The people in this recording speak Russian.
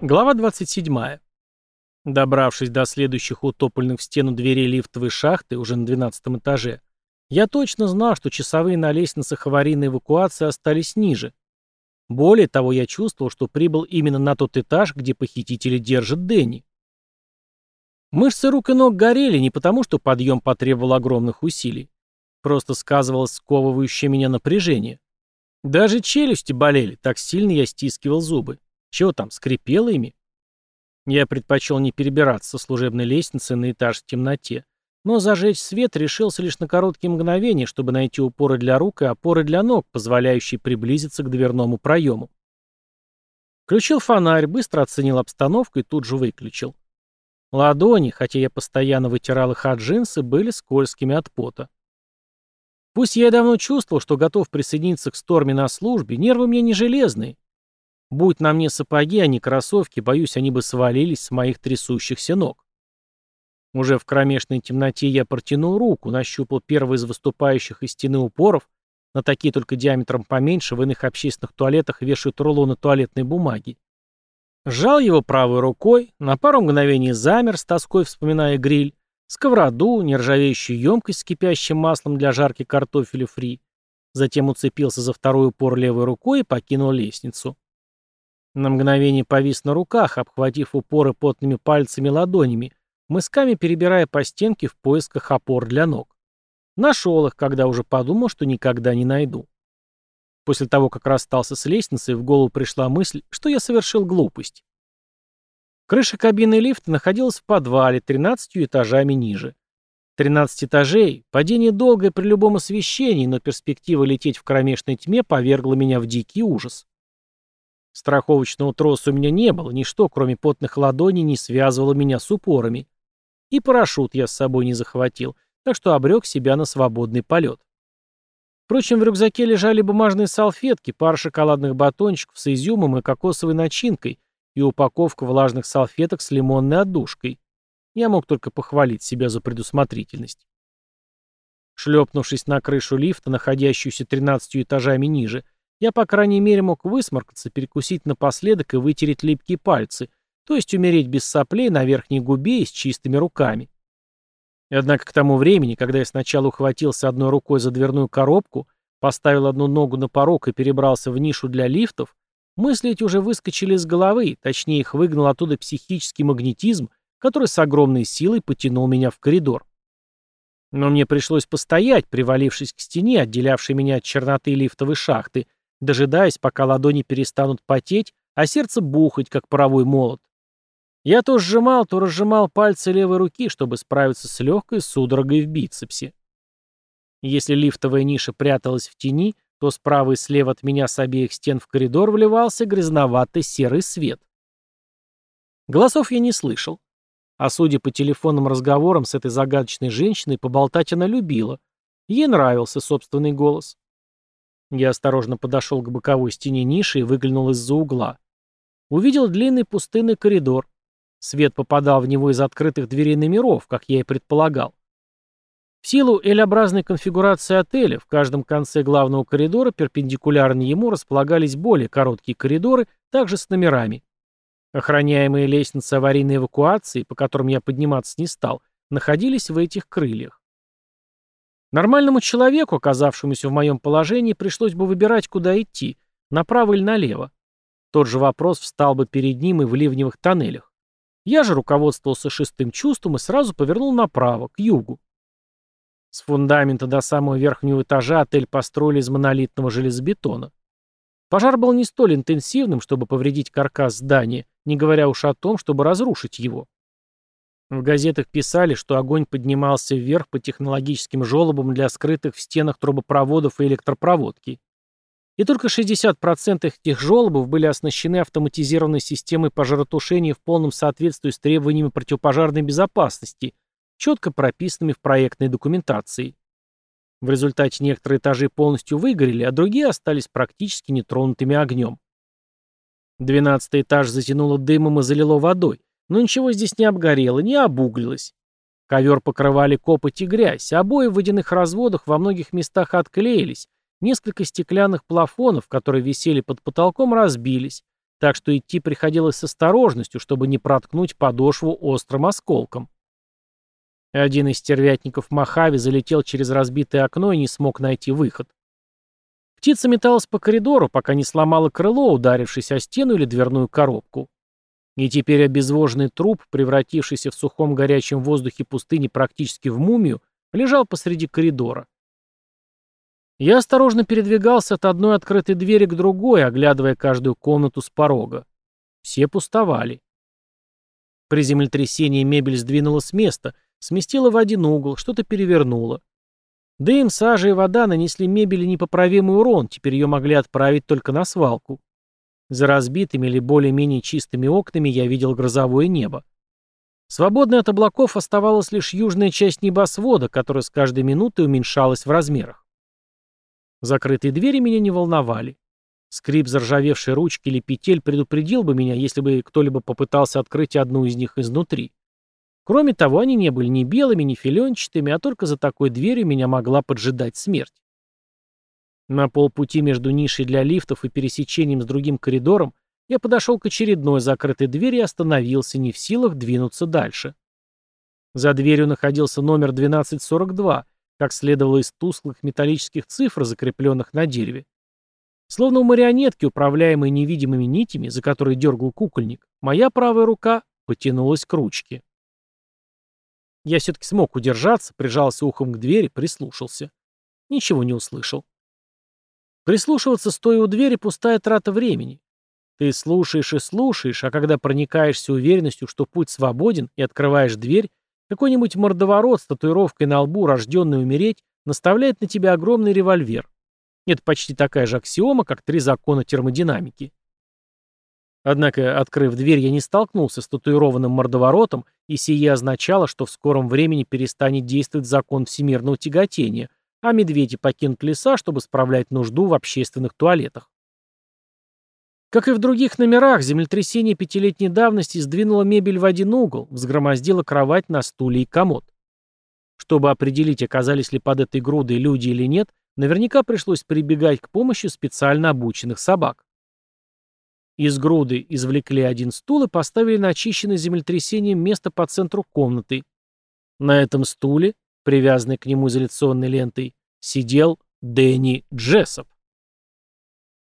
Глава 27. Добравшись до следующих утопленных в стену дверей лифтовой шахты, уже на 12 этаже, я точно знал, что часовые на лестницах аварийной эвакуации остались ниже. Более того, я чувствовал, что прибыл именно на тот этаж, где похитители держат Дэнни. Мышцы рук и ног горели не потому, что подъем потребовал огромных усилий. Просто сказывалось сковывающее меня напряжение. Даже челюсти болели, так сильно я стискивал зубы. Чего там, скрипело ими? Я предпочел не перебираться со служебной лестницы на этаж в темноте, но зажечь свет решился лишь на короткие мгновения, чтобы найти упоры для рук и опоры для ног, позволяющие приблизиться к дверному проему. Включил фонарь, быстро оценил обстановку и тут же выключил. Ладони, хотя я постоянно вытирал их от джинсы, были скользкими от пота. Пусть я давно чувствовал, что готов присоединиться к Сторме на службе, нервы мне не железные, Будь на мне сапоги, а не кроссовки, боюсь, они бы свалились с моих трясущихся ног. Уже в кромешной темноте я протянул руку, нащупал первый из выступающих из стены упоров, на такие только диаметром поменьше, в иных общественных туалетах вешают рулоны туалетной бумаги. Сжал его правой рукой, на пару мгновений замер, с тоской вспоминая гриль, сковороду, нержавеющую емкость с кипящим маслом для жарки картофеля фри. Затем уцепился за второй упор левой рукой и покинул лестницу. На мгновение повис на руках, обхватив упоры потными пальцами ладонями, мысками перебирая по стенке в поисках опор для ног. Нашел их, когда уже подумал, что никогда не найду. После того, как расстался с лестницей, в голову пришла мысль, что я совершил глупость. Крыша кабины лифта находилась в подвале, 13 этажами ниже. 13 этажей, падение долгое при любом освещении, но перспектива лететь в кромешной тьме повергла меня в дикий ужас. Страховочного троса у меня не было, ничто, кроме потных ладоней, не связывало меня с упорами. И парашют я с собой не захватил, так что обрек себя на свободный полет. Впрочем, в рюкзаке лежали бумажные салфетки, пара шоколадных батончиков с изюмом и кокосовой начинкой и упаковка влажных салфеток с лимонной отдушкой. Я мог только похвалить себя за предусмотрительность. Шлепнувшись на крышу лифта, находящуюся 13 этажами ниже, я, по крайней мере, мог высморкаться, перекусить напоследок и вытереть липкие пальцы, то есть умереть без соплей на верхней губе и с чистыми руками. Однако к тому времени, когда я сначала ухватился одной рукой за дверную коробку, поставил одну ногу на порог и перебрался в нишу для лифтов, мысли эти уже выскочили из головы, точнее их выгнал оттуда психический магнетизм, который с огромной силой потянул меня в коридор. Но мне пришлось постоять, привалившись к стене, отделявшей меня от черноты лифтовой шахты, дожидаясь, пока ладони перестанут потеть, а сердце бухать, как паровой молот. Я то сжимал, то разжимал пальцы левой руки, чтобы справиться с легкой судорогой в бицепсе. Если лифтовая ниша пряталась в тени, то справа и слева от меня с обеих стен в коридор вливался грязноватый серый свет. Голосов я не слышал. А судя по телефонным разговорам с этой загадочной женщиной, поболтать она любила. Ей нравился собственный голос. Я осторожно подошел к боковой стене ниши и выглянул из-за угла. Увидел длинный пустынный коридор. Свет попадал в него из открытых дверей номеров, как я и предполагал. В силу L-образной конфигурации отеля в каждом конце главного коридора перпендикулярно ему располагались более короткие коридоры, также с номерами. Охраняемые лестницы аварийной эвакуации, по которым я подниматься не стал, находились в этих крыльях. Нормальному человеку, оказавшемуся в моем положении, пришлось бы выбирать, куда идти, направо или налево. Тот же вопрос встал бы перед ним и в ливневых тоннелях. Я же руководствовался шестым чувством и сразу повернул направо, к югу. С фундамента до самого верхнего этажа отель построили из монолитного железобетона. Пожар был не столь интенсивным, чтобы повредить каркас здания, не говоря уж о том, чтобы разрушить его. В газетах писали, что огонь поднимался вверх по технологическим желобам для скрытых в стенах трубопроводов и электропроводки. И только 60% этих желобов были оснащены автоматизированной системой пожаротушения в полном соответствии с требованиями противопожарной безопасности, четко прописанными в проектной документации. В результате некоторые этажи полностью выгорели, а другие остались практически нетронутыми огнем. Двенадцатый этаж затянуло дымом и залило водой, но ничего здесь не обгорело, не обуглилось. Ковер покрывали копоть и грязь, обои в водяных разводах во многих местах отклеились, несколько стеклянных плафонов, которые висели под потолком, разбились, так что идти приходилось с осторожностью, чтобы не проткнуть подошву острым осколком. Один из стервятников Махави залетел через разбитое окно и не смог найти выход. Птица металась по коридору, пока не сломала крыло, ударившись о стену или дверную коробку. И теперь обезвоженный труп, превратившийся в сухом горячем воздухе пустыни практически в мумию, лежал посреди коридора. Я осторожно передвигался от одной открытой двери к другой, оглядывая каждую комнату с порога. Все пустовали. При землетрясении мебель сдвинула с места, сместила в один угол, что-то перевернула. Дым, сажа и вода нанесли мебели непоправимый урон, теперь ее могли отправить только на свалку. За разбитыми или более-менее чистыми окнами я видел грозовое небо. Свободной от облаков оставалась лишь южная часть небосвода, которая с каждой минутой уменьшалась в размерах. Закрытые двери меня не волновали. Скрип заржавевшей ручки или петель предупредил бы меня, если бы кто-либо попытался открыть одну из них изнутри. Кроме того, они не были ни белыми, ни филенчатыми, а только за такой дверью меня могла поджидать смерть. На полпути между нишей для лифтов и пересечением с другим коридором я подошел к очередной закрытой двери и остановился, не в силах двинуться дальше. За дверью находился номер 1242, как следовало из тусклых металлических цифр, закрепленных на дереве. Словно у марионетки, управляемой невидимыми нитями, за которые дергал кукольник, моя правая рука потянулась к ручке. Я все-таки смог удержаться, прижался ухом к двери, прислушался. Ничего не услышал. Прислушиваться, стоя у двери, пустая трата времени. Ты слушаешь и слушаешь, а когда проникаешься уверенностью, что путь свободен, и открываешь дверь, какой-нибудь мордоворот с татуировкой на лбу, рожденный умереть, наставляет на тебя огромный револьвер. Это почти такая же аксиома, как три закона термодинамики. Однако, открыв дверь, я не столкнулся с татуированным мордоворотом, и сие означало, что в скором времени перестанет действовать закон всемирного тяготения, а медведи покинут леса, чтобы справлять нужду в общественных туалетах. Как и в других номерах, землетрясение пятилетней давности сдвинуло мебель в один угол, взгромоздило кровать на стуле и комод. Чтобы определить, оказались ли под этой грудой люди или нет, наверняка пришлось прибегать к помощи специально обученных собак. Из груды извлекли один стул и поставили на очищенное землетрясением место по центру комнаты. На этом стуле, привязанный к нему изоляционной лентой, сидел Дэнни Джессоп.